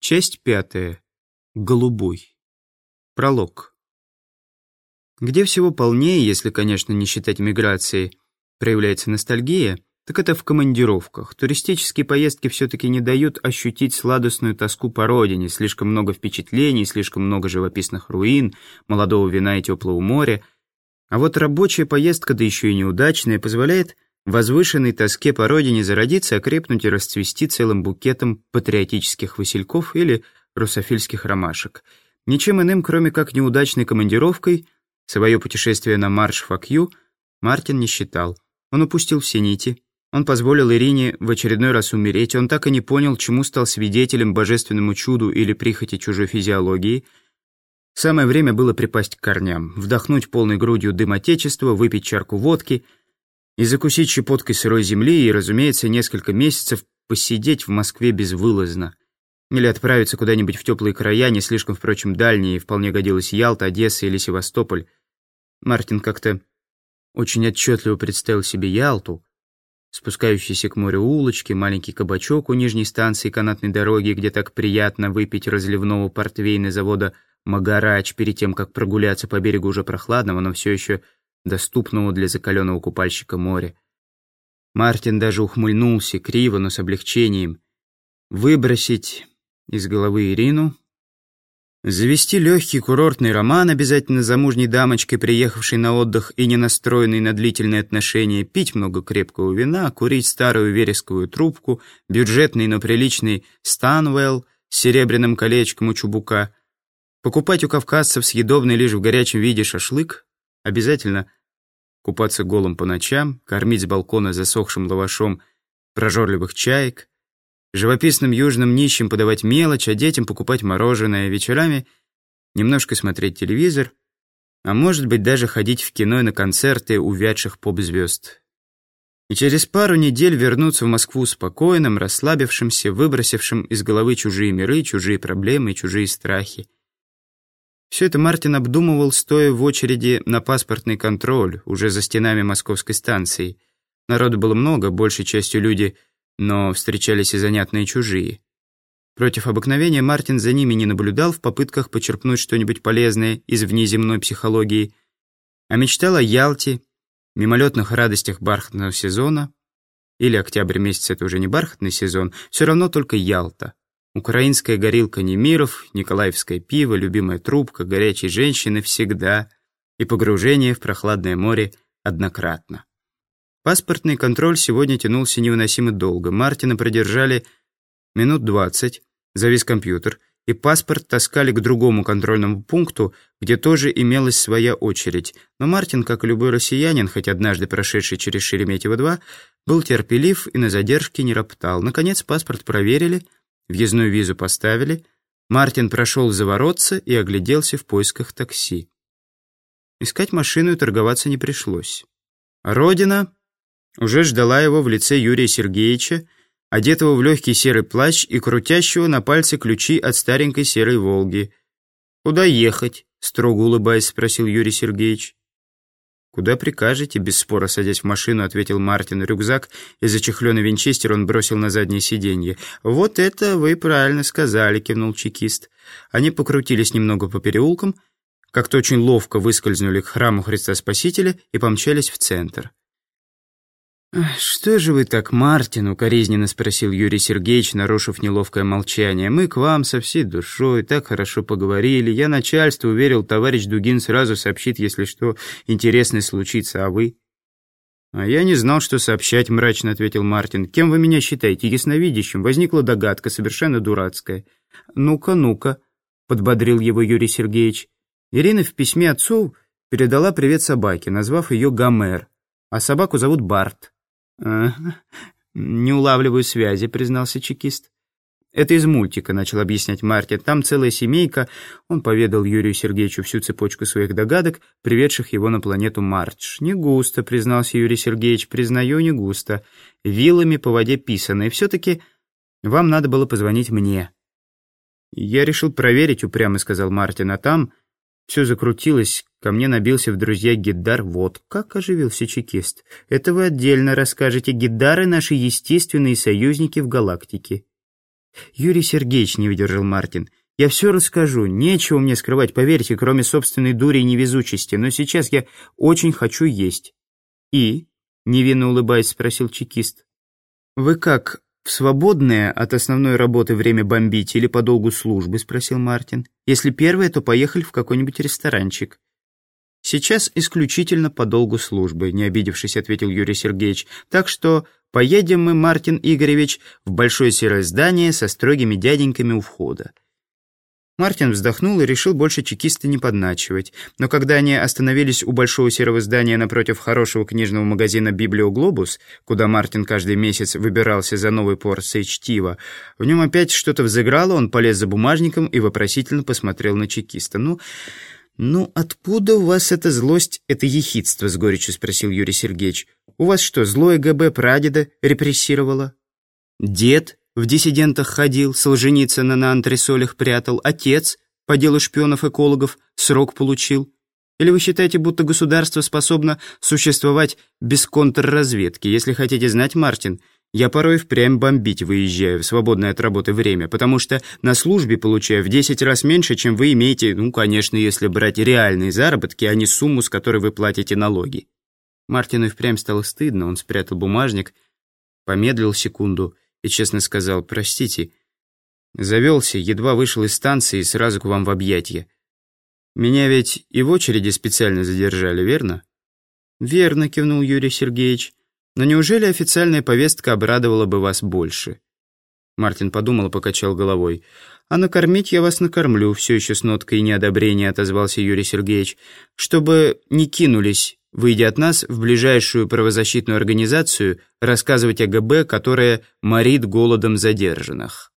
Часть пятая. Голубой. Пролог. Где всего полнее, если, конечно, не считать миграции, проявляется ностальгия, так это в командировках. Туристические поездки все-таки не дают ощутить сладостную тоску по родине, слишком много впечатлений, слишком много живописных руин, молодого вина и теплого моря. А вот рабочая поездка, да еще и неудачная, позволяет возвышенной тоске по родине зародиться, окрепнуть и расцвести целым букетом патриотических васильков или русофильских ромашек. Ничем иным, кроме как неудачной командировкой, свое путешествие на марш Факью Мартин не считал. Он упустил все нити. Он позволил Ирине в очередной раз умереть. Он так и не понял, чему стал свидетелем божественному чуду или прихоти чужой физиологии. Самое время было припасть к корням, вдохнуть полной грудью дым Отечества, выпить чарку водки — и закусить щепоткой сырой земли и, разумеется, несколько месяцев посидеть в Москве безвылазно. Или отправиться куда-нибудь в теплые края, не слишком, впрочем, дальние, вполне годилась Ялта, Одесса или Севастополь. Мартин как-то очень отчетливо представил себе Ялту, спускающиеся к морю улочки, маленький кабачок у нижней станции канатной дороги, где так приятно выпить разливного портвейна завода «Магарач» перед тем, как прогуляться по берегу уже прохладного, но все еще доступного для закаленного купальщика моря. Мартин даже ухмыльнулся, криво, но с облегчением. Выбросить из головы Ирину, завести легкий курортный роман обязательно замужней дамочкой, приехавшей на отдых и не настроенной на длительные отношения, пить много крепкого вина, курить старую вересковую трубку, бюджетный, но приличный Станвелл с серебряным колечком у чубука, покупать у кавказцев съедобный лишь в горячем виде шашлык, обязательно купаться голым по ночам, кормить с балкона засохшим лавашом прожорливых чаек, живописным южным нищим подавать мелочь, а детям покупать мороженое, вечерами немножко смотреть телевизор, а может быть даже ходить в кино и на концерты увядших поп-звезд. И через пару недель вернуться в Москву спокойным, расслабившимся, выбросившим из головы чужие миры, чужие проблемы и чужие страхи. Все это Мартин обдумывал, стоя в очереди на паспортный контроль, уже за стенами московской станции. Народу было много, большей частью люди, но встречались и занятные чужие. Против обыкновения Мартин за ними не наблюдал в попытках почерпнуть что-нибудь полезное из внеземной психологии, а мечтал о Ялте, мимолетных радостях бархатного сезона, или октябрь месяц — это уже не бархатный сезон, все равно только Ялта. Украинская горилка Немиров, Николаевское пиво, любимая трубка, горячие женщины всегда и погружение в прохладное море однократно. Паспортный контроль сегодня тянулся невыносимо долго. Мартина продержали минут двадцать, завис компьютер, и паспорт таскали к другому контрольному пункту, где тоже имелась своя очередь. Но Мартин, как и любой россиянин, хоть однажды прошедший через Шереметьево-2, был терпелив и на задержке не роптал. Наконец паспорт проверили — Въездную визу поставили, Мартин прошел за воротца и огляделся в поисках такси. Искать машину и торговаться не пришлось. Родина уже ждала его в лице Юрия Сергеевича, одетого в легкий серый плащ и крутящего на пальце ключи от старенькой серой «Волги». «Куда ехать?» — строго улыбаясь, спросил Юрий Сергеевич. «Куда прикажете?» — без спора садясь в машину, ответил Мартин. Рюкзак и зачехленный винчестер он бросил на заднее сиденье. «Вот это вы правильно сказали», — кивнул чекист. Они покрутились немного по переулкам, как-то очень ловко выскользнули к храму Христа Спасителя и помчались в центр. «Что же вы так, Мартин?» — укоризненно спросил Юрий Сергеевич, нарушив неловкое молчание. «Мы к вам со всей душой, так хорошо поговорили. Я начальству уверил, товарищ Дугин сразу сообщит, если что интересное случится, а вы?» «А я не знал, что сообщать», — мрачно ответил Мартин. «Кем вы меня считаете? Ясновидящим?» Возникла догадка, совершенно дурацкая. «Ну-ка, ну-ка», — подбодрил его Юрий Сергеевич. Ирина в письме отцу передала привет собаке, назвав ее Гомер, а собаку зовут Барт. «Не улавливаю связи», — признался чекист. «Это из мультика», — начал объяснять Мартин. «Там целая семейка». Он поведал Юрию Сергеевичу всю цепочку своих догадок, приведших его на планету Мардж. «Не густо», — признался Юрий Сергеевич. «Признаю, не густо. Вилами по воде писано. И все-таки вам надо было позвонить мне». «Я решил проверить», — упрямо сказал Мартин. «А там все закрутилось, ко мне набился в друзья Гиддар. Вот как оживился чекист. Это вы отдельно расскажете. Гиддары — наши естественные союзники в галактике. Юрий Сергеевич не выдержал Мартин. Я все расскажу, нечего мне скрывать, поверьте, кроме собственной дури и невезучести, но сейчас я очень хочу есть. И? Невинно улыбаясь, спросил чекист. Вы как, в свободное от основной работы время бомбить или по долгу службы, спросил Мартин. Если первое, то поехали в какой-нибудь ресторанчик. Сейчас исключительно по долгу службы, не обидевшись, ответил Юрий Сергеевич. Так что поедем мы, Мартин Игоревич, в большое серое здание со строгими дяденьками у входа. Мартин вздохнул и решил больше чекиста не подначивать. Но когда они остановились у большого серого здания напротив хорошего книжного магазина «Библиоглобус», куда Мартин каждый месяц выбирался за новой порцией чтива, в нем опять что-то взыграло, он полез за бумажником и вопросительно посмотрел на чекиста. «Ну, ну откуда у вас эта злость, это ехидство?» — с горечью спросил Юрий Сергеевич. «У вас что, злое ГБ прадеда репрессировало?» «Дед в диссидентах ходил, Солженицына на антресолях прятал, отец по делу шпионов-экологов срок получил. Или вы считаете, будто государство способно существовать без контрразведки? Если хотите знать, Мартин, я порой впрямь бомбить выезжаю в свободное от работы время, потому что на службе получаю в 10 раз меньше, чем вы имеете, ну, конечно, если брать реальные заработки, а не сумму, с которой вы платите налоги. Мартину впрямь стало стыдно, он спрятал бумажник, помедлил секунду — и честно сказал «Простите». Завелся, едва вышел из станции и сразу к вам в объятья. Меня ведь и в очереди специально задержали, верно? Верно, кивнул Юрий Сергеевич. Но неужели официальная повестка обрадовала бы вас больше? Мартин подумал и покачал головой. «А накормить я вас накормлю», — все еще с ноткой неодобрения отозвался Юрий Сергеевич, «чтобы не кинулись выйдя от нас в ближайшую правозащитную организацию, рассказывать о ГБ, которая морит голодом задержанных.